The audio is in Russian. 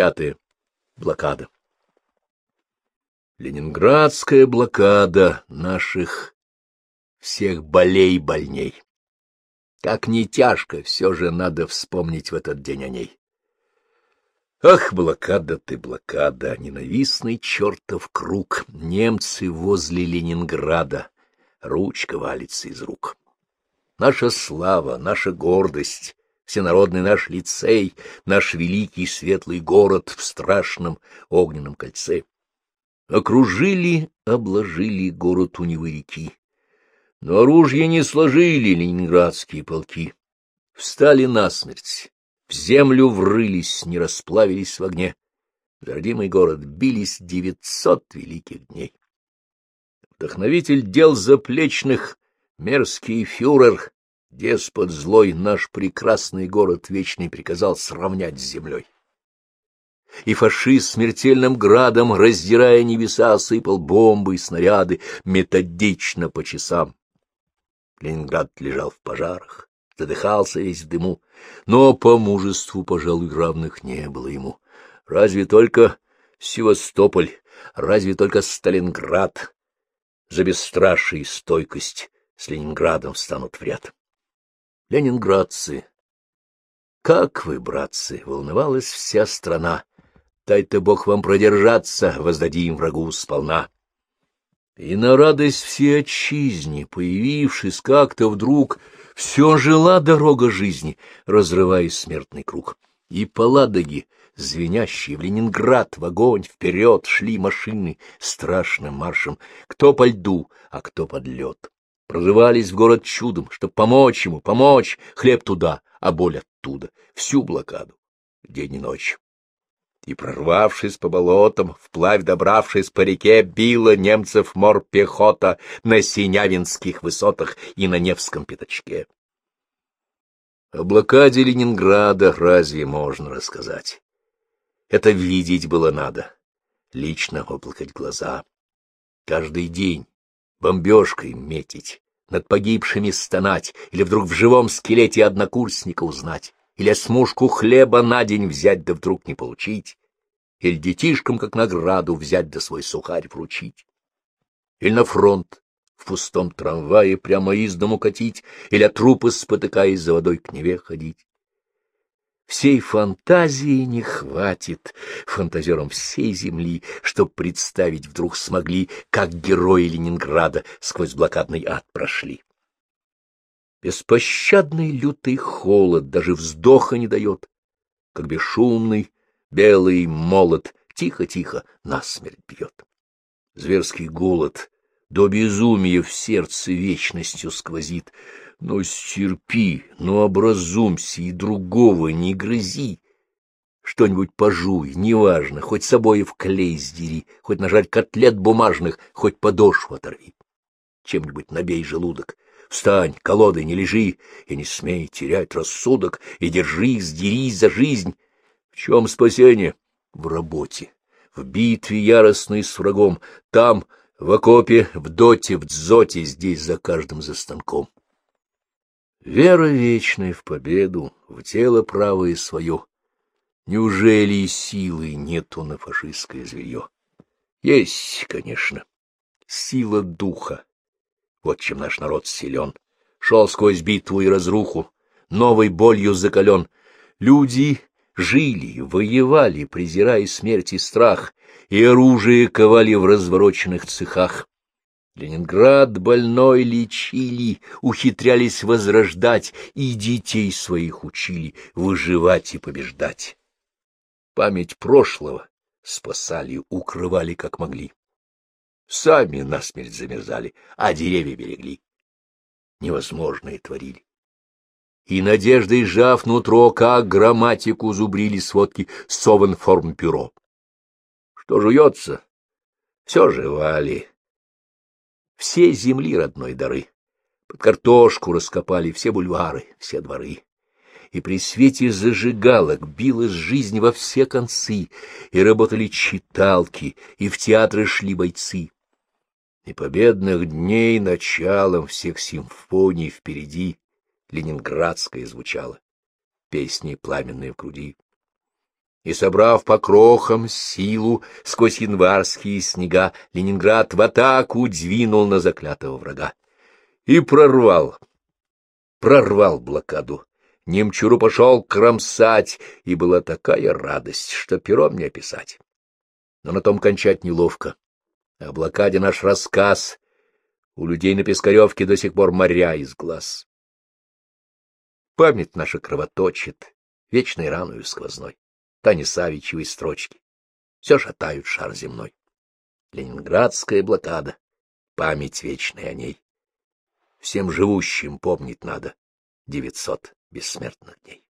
Пятое. Блокада. Ленинградская блокада наших всех болей больней. Как не тяжко, все же надо вспомнить в этот день о ней. Ах, блокада ты, блокада, ненавистный чертов круг, немцы возле Ленинграда, ручка валится из рук. Наша слава, наша гордость, всенародный наш лицей, наш великий светлый город в страшном огненном кольце. Окружили, обложили город у Невы реки. Но оружие не сложили ленинградские полки. Встали насмерть, в землю врылись, не расплавились в огне. За город бились девятьсот великих дней. Вдохновитель дел заплечных, мерзкий фюрер, деспот злой, наш прекрасный город вечный приказал сравнять с землей и фашист смертельным градом, раздирая небеса, осыпал бомбы и снаряды методично по часам. Ленинград лежал в пожарах, задыхался весь в дыму, но по мужеству, пожалуй, равных не было ему. Разве только Севастополь, разве только Сталинград за бесстрашие и стойкость с Ленинградом встанут в ряд. Ленинградцы, как вы, братцы, волновалась вся страна, дай-то Бог вам продержаться, воздадим врагу сполна. И на радость всей отчизне, появившись как-то вдруг, все жила дорога жизни, разрывая смертный круг. И по Ладоге, звенящие в Ленинград, в огонь, вперед шли машины страшным маршем, кто по льду, а кто под лед. Прорывались в город чудом, чтоб помочь ему, помочь, хлеб туда, а боль оттуда, всю блокаду, день и ночь и, прорвавшись по болотам, вплавь добравшись по реке, била немцев морпехота на Синявинских высотах и на Невском пятачке. О блокаде Ленинграда разве можно рассказать? Это видеть было надо, лично оплакать глаза. Каждый день бомбежкой метить, над погибшими стонать или вдруг в живом скелете однокурсника узнать или смужку хлеба на день взять да вдруг не получить, или детишкам как награду взять да свой сухарь вручить, или на фронт в пустом трамвае прямо из дому катить, или от трупы спотыкаясь за водой к Неве ходить. Всей фантазии не хватит фантазерам всей земли, чтоб представить вдруг смогли, как герои Ленинграда сквозь блокадный ад прошли. Беспощадный лютый холод даже вздоха не дает, как бесшумный белый молот тихо-тихо насмерть бьет. Зверский голод до безумия в сердце вечностью сквозит. Но стерпи, но образумься и другого не грызи. Что-нибудь пожуй, неважно, хоть собой в клей сдери, хоть нажать котлет бумажных, хоть подошву оторви. Чем-нибудь набей желудок, Встань, колодой не лежи, и не смей терять рассудок, и держись, дерись за жизнь. В чем спасение? В работе, в битве яростной с врагом, там, в окопе, в доте, в дзоте, здесь за каждым за станком. Вера вечная в победу, в тело правое свое. Неужели силы нету на фашистское зверье? Есть, конечно, сила духа вот чем наш народ силен. Шел сквозь битву и разруху, новой болью закален. Люди жили, воевали, презирая смерть и страх, и оружие ковали в развороченных цехах. Ленинград больной лечили, ухитрялись возрождать, и детей своих учили выживать и побеждать. Память прошлого спасали, укрывали как могли. Сами насмерть замерзали, а деревья берегли. Невозможное творили. И надеждой сжав нутро, как грамматику зубрили сводки Совенформбюро. Что жуется? Все жевали. Все земли родной дары. Под картошку раскопали все бульвары, все дворы. И при свете зажигалок билась жизнь во все концы, и работали читалки, и в театры шли бойцы и победных дней началом всех симфоний впереди ленинградская звучала, песни пламенные в груди. И, собрав по крохам силу, сквозь январские снега, Ленинград в атаку двинул на заклятого врага. И прорвал, прорвал блокаду. Немчуру пошел кромсать, и была такая радость, что пером не описать. Но на том кончать неловко. О блокаде наш рассказ. У людей на Пискаревке до сих пор моря из глаз. Память наша кровоточит, вечной раною сквозной. Тани Савичевой строчки. Все шатают шар земной. Ленинградская блокада, память вечная о ней. Всем живущим помнить надо девятьсот бессмертных дней.